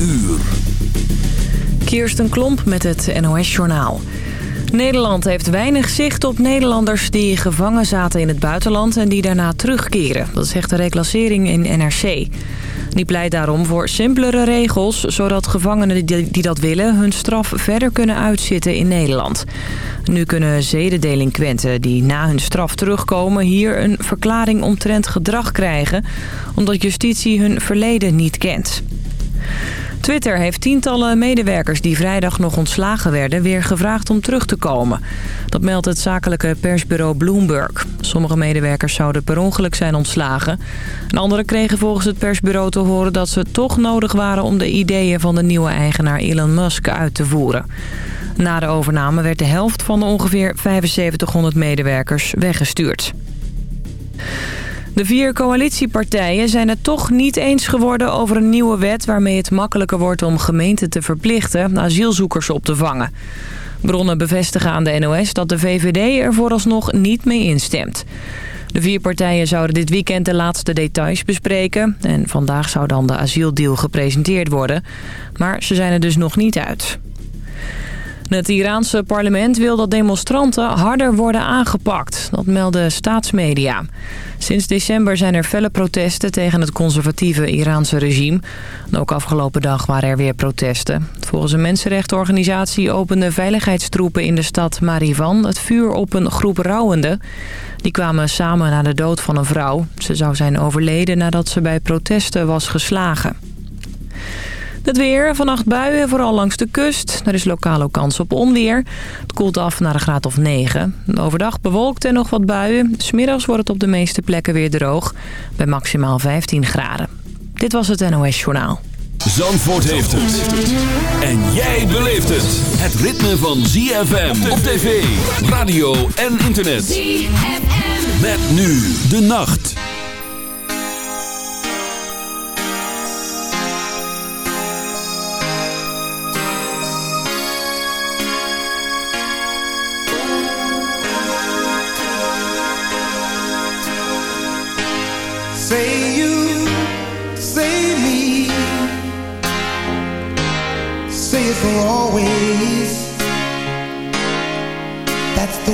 uur. Kirsten Klomp met het NOS-journaal. Nederland heeft weinig zicht op Nederlanders die gevangen zaten in het buitenland... en die daarna terugkeren. Dat zegt de reclassering in NRC. Die pleit daarom voor simpelere regels... zodat gevangenen die dat willen hun straf verder kunnen uitzitten in Nederland. Nu kunnen zedendelinquenten die na hun straf terugkomen... hier een verklaring omtrent gedrag krijgen... omdat justitie hun verleden niet kent. Twitter heeft tientallen medewerkers die vrijdag nog ontslagen werden... weer gevraagd om terug te komen. Dat meldt het zakelijke persbureau Bloomberg. Sommige medewerkers zouden per ongeluk zijn ontslagen. En anderen kregen volgens het persbureau te horen dat ze toch nodig waren... om de ideeën van de nieuwe eigenaar Elon Musk uit te voeren. Na de overname werd de helft van de ongeveer 7500 medewerkers weggestuurd. De vier coalitiepartijen zijn het toch niet eens geworden over een nieuwe wet... waarmee het makkelijker wordt om gemeenten te verplichten asielzoekers op te vangen. Bronnen bevestigen aan de NOS dat de VVD er vooralsnog niet mee instemt. De vier partijen zouden dit weekend de laatste details bespreken... en vandaag zou dan de asieldeal gepresenteerd worden. Maar ze zijn er dus nog niet uit. Het Iraanse parlement wil dat demonstranten harder worden aangepakt. Dat melden staatsmedia. Sinds december zijn er felle protesten tegen het conservatieve Iraanse regime. ook afgelopen dag waren er weer protesten. Volgens een mensenrechtenorganisatie openden veiligheidstroepen in de stad Marivan... het vuur op een groep rouwenden. Die kwamen samen na de dood van een vrouw. Ze zou zijn overleden nadat ze bij protesten was geslagen. Het weer, vannacht buien, vooral langs de kust. Er is lokaal ook kans op onweer. Het koelt af naar een graad of 9. Overdag bewolkt en nog wat buien. Smiddags wordt het op de meeste plekken weer droog. Bij maximaal 15 graden. Dit was het NOS Journaal. Zandvoort heeft het. En jij beleeft het. Het ritme van ZFM op tv, radio en internet. ZFM. Met nu de nacht.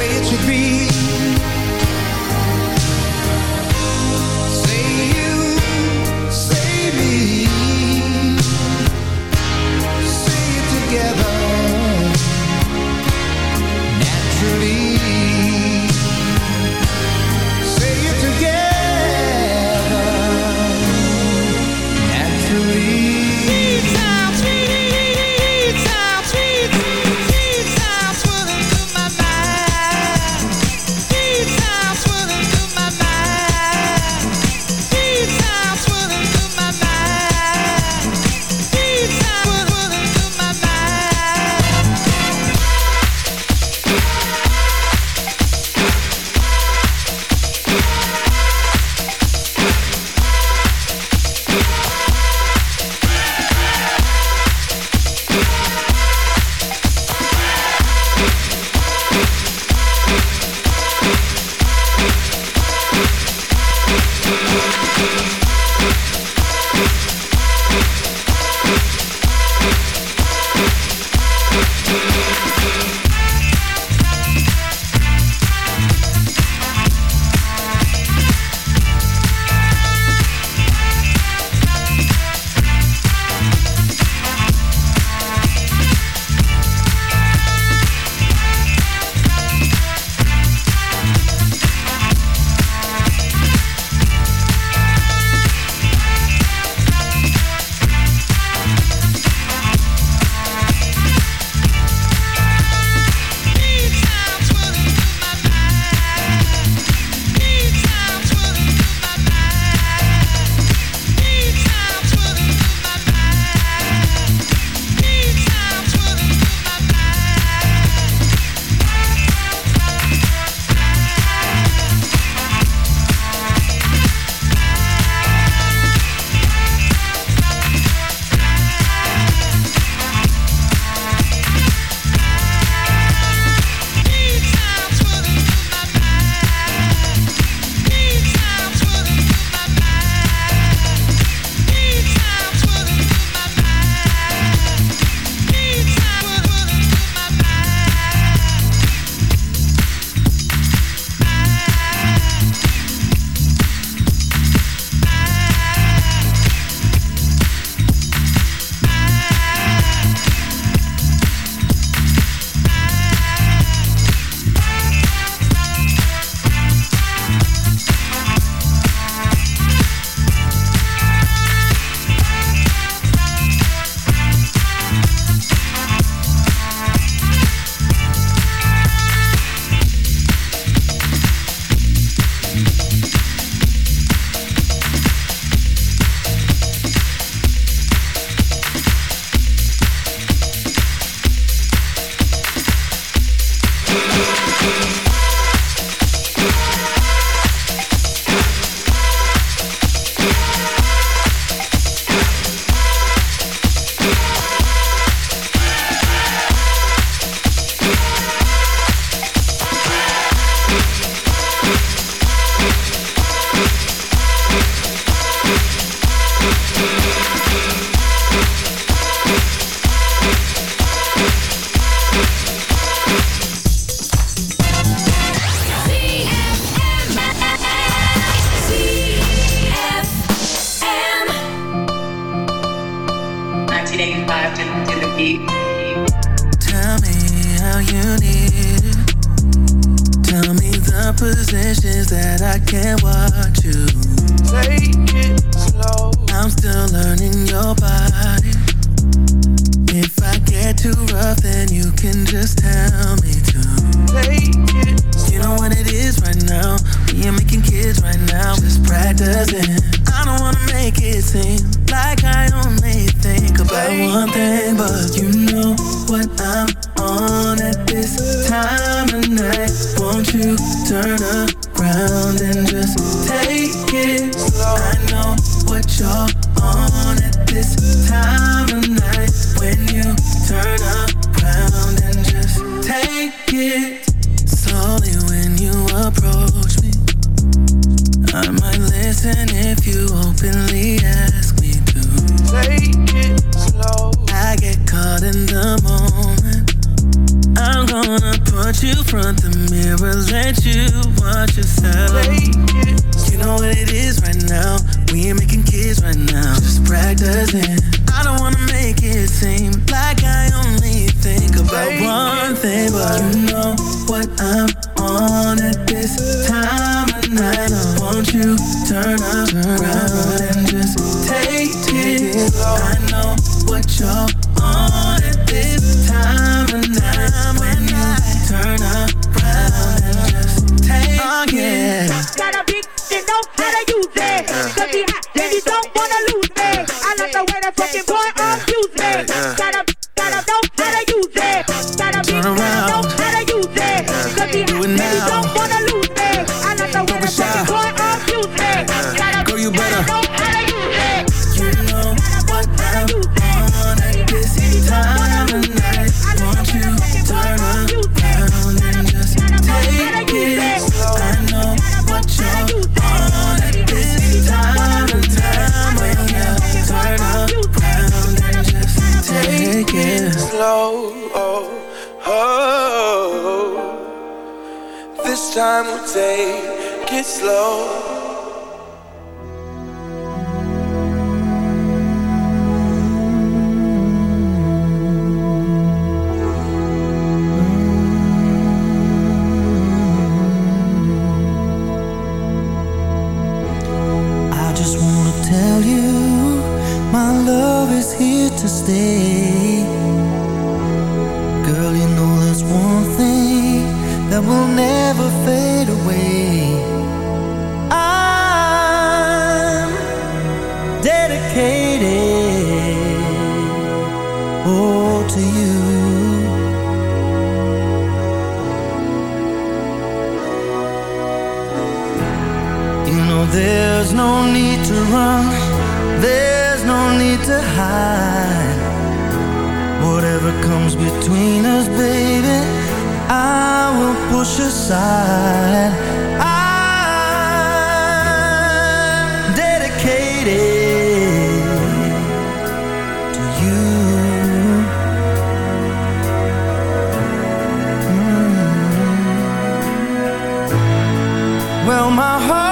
way it should be. that I can't watch you. Take it slow. I'm still learning your body. If I get too rough, then you can just tell me to. Take it. You know what it is right now. We are making kids right now. Just practicing. I don't wanna make it seem like I only think about one thing, but you know what I'm like the way Well, my heart's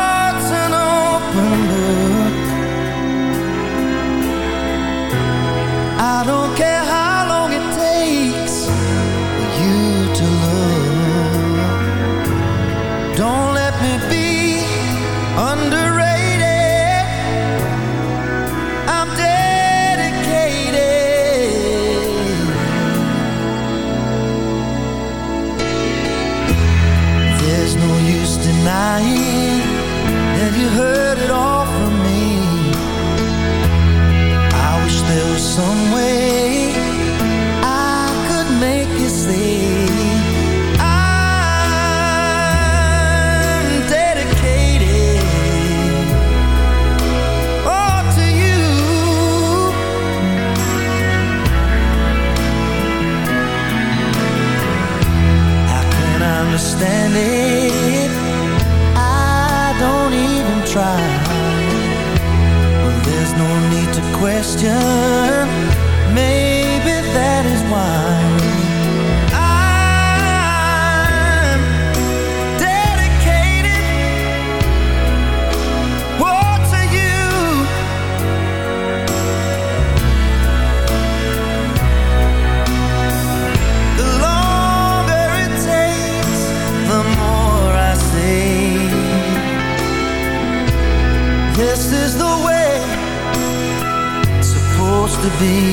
question. Be.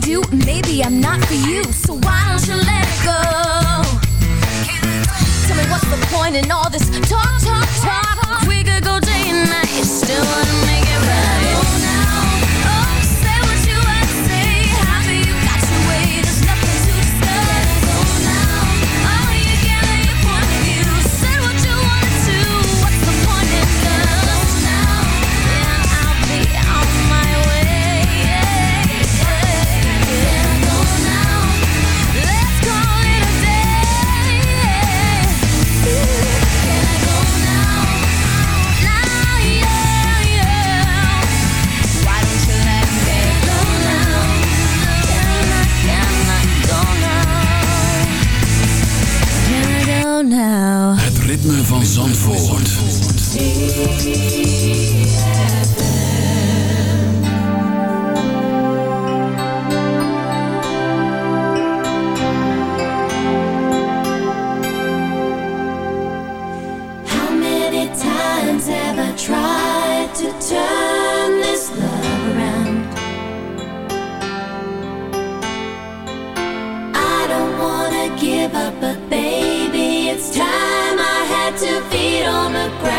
To do. Maybe I'm not for you, so why don't you let it go? Tell me what's the point in all this talk, talk, talk? We could go day and night, still wouldn't make it right. now. Het ritme van Zandvoort. How many times have I tried to turn this love around? I don't wanna give up gonna grab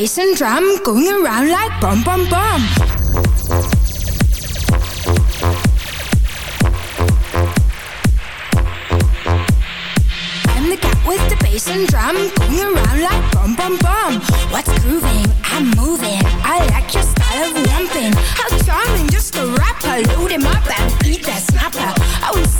bass and drum going around like bum bum bum. I'm the cat with the bass and drum going around like bum bum bum. What's grooving? I'm moving. I like your style of romping. How charming, just a rapper. Load him up and eat that snapper. Oh,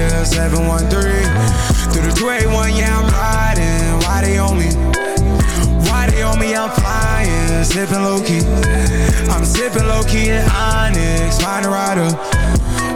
yeah. 713 through the 281, yeah, I'm riding. Why they on me? Why they on me? I'm flying, sipping low key. I'm sipping low key in Onyx, find a rider.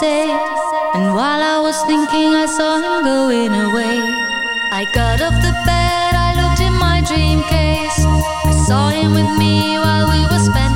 say. And while I was thinking I saw him going away I got off the bed, I looked in my dream case. I saw him with me while we were spending